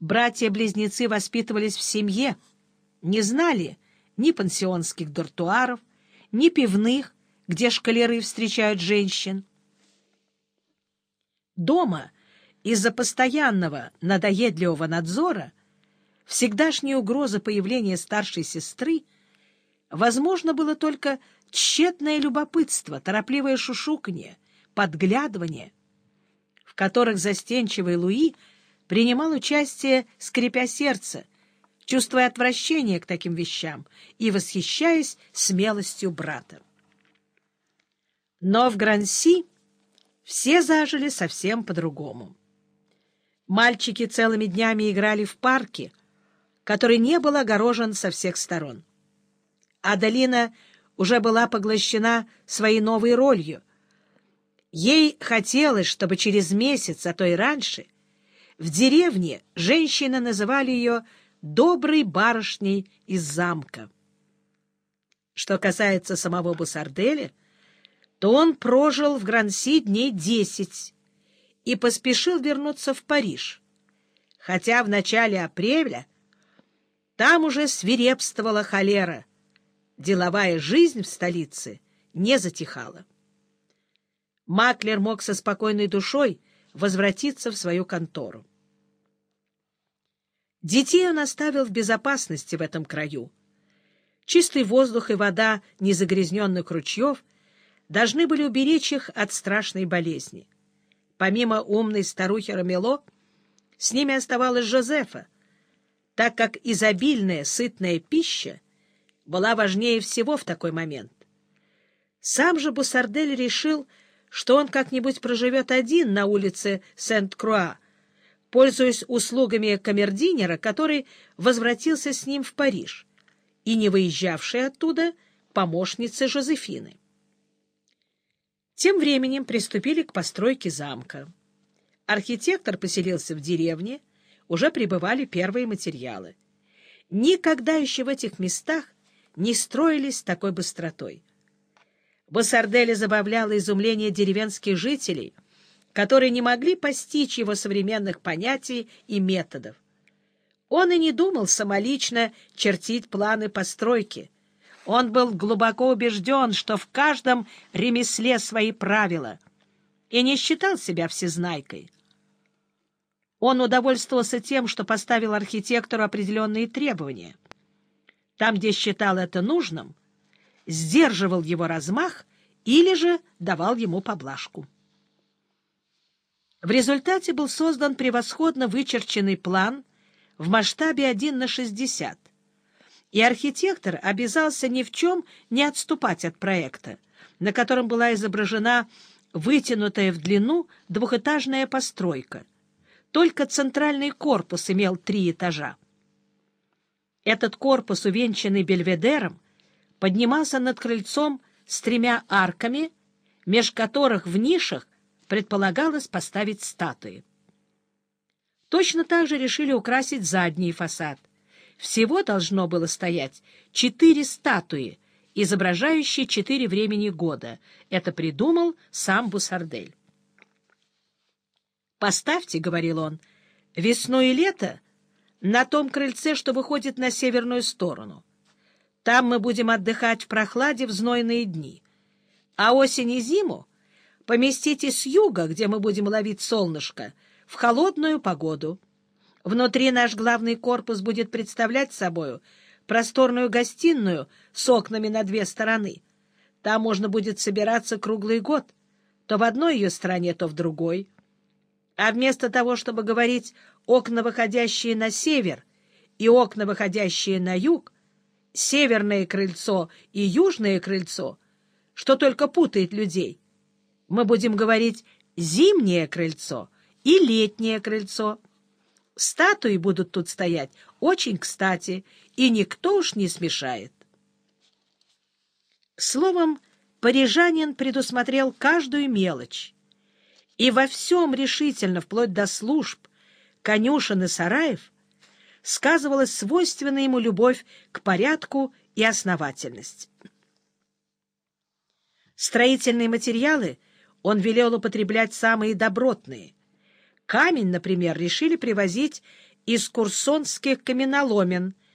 Братья-близнецы воспитывались в семье, не знали ни пансионских дуртуаров, ни пивных, где шкалеры встречают женщин. Дома из-за постоянного надоедливого надзора всегдашняя угроза появления старшей сестры возможно было только тщетное любопытство, торопливое шушуканье, подглядывание, в которых застенчивый Луи принимал участие, скрипя сердце, чувствуя отвращение к таким вещам и восхищаясь смелостью брата. Но в Гранси все зажили совсем по-другому. Мальчики целыми днями играли в парке, который не был огорожен со всех сторон. Адалина уже была поглощена своей новой ролью. Ей хотелось, чтобы через месяц, а то и раньше, в деревне женщины называли ее «доброй барышней из замка». Что касается самого Бусарделя, то он прожил в Гранси дней десять и поспешил вернуться в Париж, хотя в начале апреля там уже свирепствовала холера. Деловая жизнь в столице не затихала. Маклер мог со спокойной душой возвратиться в свою контору. Детей он оставил в безопасности в этом краю. Чистый воздух и вода незагрязненных ручьев должны были уберечь их от страшной болезни. Помимо умной старухи Рамело, с ними оставалась Жозефа, так как изобильная, сытная пища была важнее всего в такой момент. Сам же Бусардель решил, что он как-нибудь проживет один на улице Сент-Круа, пользуясь услугами камердинера, который возвратился с ним в Париж, и не выезжавшей оттуда помощницы Жозефины. Тем временем приступили к постройке замка. Архитектор поселился в деревне, уже прибывали первые материалы. Никогда еще в этих местах не строились такой быстротой. Бассарделя забавляло изумление деревенских жителей, которые не могли постичь его современных понятий и методов. Он и не думал самолично чертить планы постройки. Он был глубоко убежден, что в каждом ремесле свои правила, и не считал себя всезнайкой. Он удовольствовался тем, что поставил архитектору определенные требования. Там, где считал это нужным, сдерживал его размах или же давал ему поблажку. В результате был создан превосходно вычерченный план в масштабе 1 на 60, и архитектор обязался ни в чем не отступать от проекта, на котором была изображена вытянутая в длину двухэтажная постройка — только центральный корпус имел три этажа. Этот корпус, увенчанный бельведером, поднимался над крыльцом с тремя арками, меж которых в нишах предполагалось поставить статуи. Точно так же решили украсить задний фасад. Всего должно было стоять четыре статуи, изображающие четыре времени года. Это придумал сам Бусардель. «Поставьте, — говорил он, — весну и лето на том крыльце, что выходит на северную сторону. Там мы будем отдыхать в прохладе в знойные дни. А осень и зиму поместите с юга, где мы будем ловить солнышко, в холодную погоду. Внутри наш главный корпус будет представлять собою просторную гостиную с окнами на две стороны. Там можно будет собираться круглый год, то в одной ее стороне, то в другой. А вместо того, чтобы говорить «окна, выходящие на север» и «окна, выходящие на юг», «северное крыльцо» и «южное крыльцо», что только путает людей, мы будем говорить «зимнее крыльцо» и «летнее крыльцо». Статуи будут тут стоять очень кстати, и никто уж не смешает. Словом, парижанин предусмотрел каждую мелочь, и во всем решительно, вплоть до служб, конюшен и сараев, сказывалась свойственная ему любовь к порядку и основательность. Строительные материалы он велел употреблять самые добротные. Камень, например, решили привозить из курсонских каменоломен —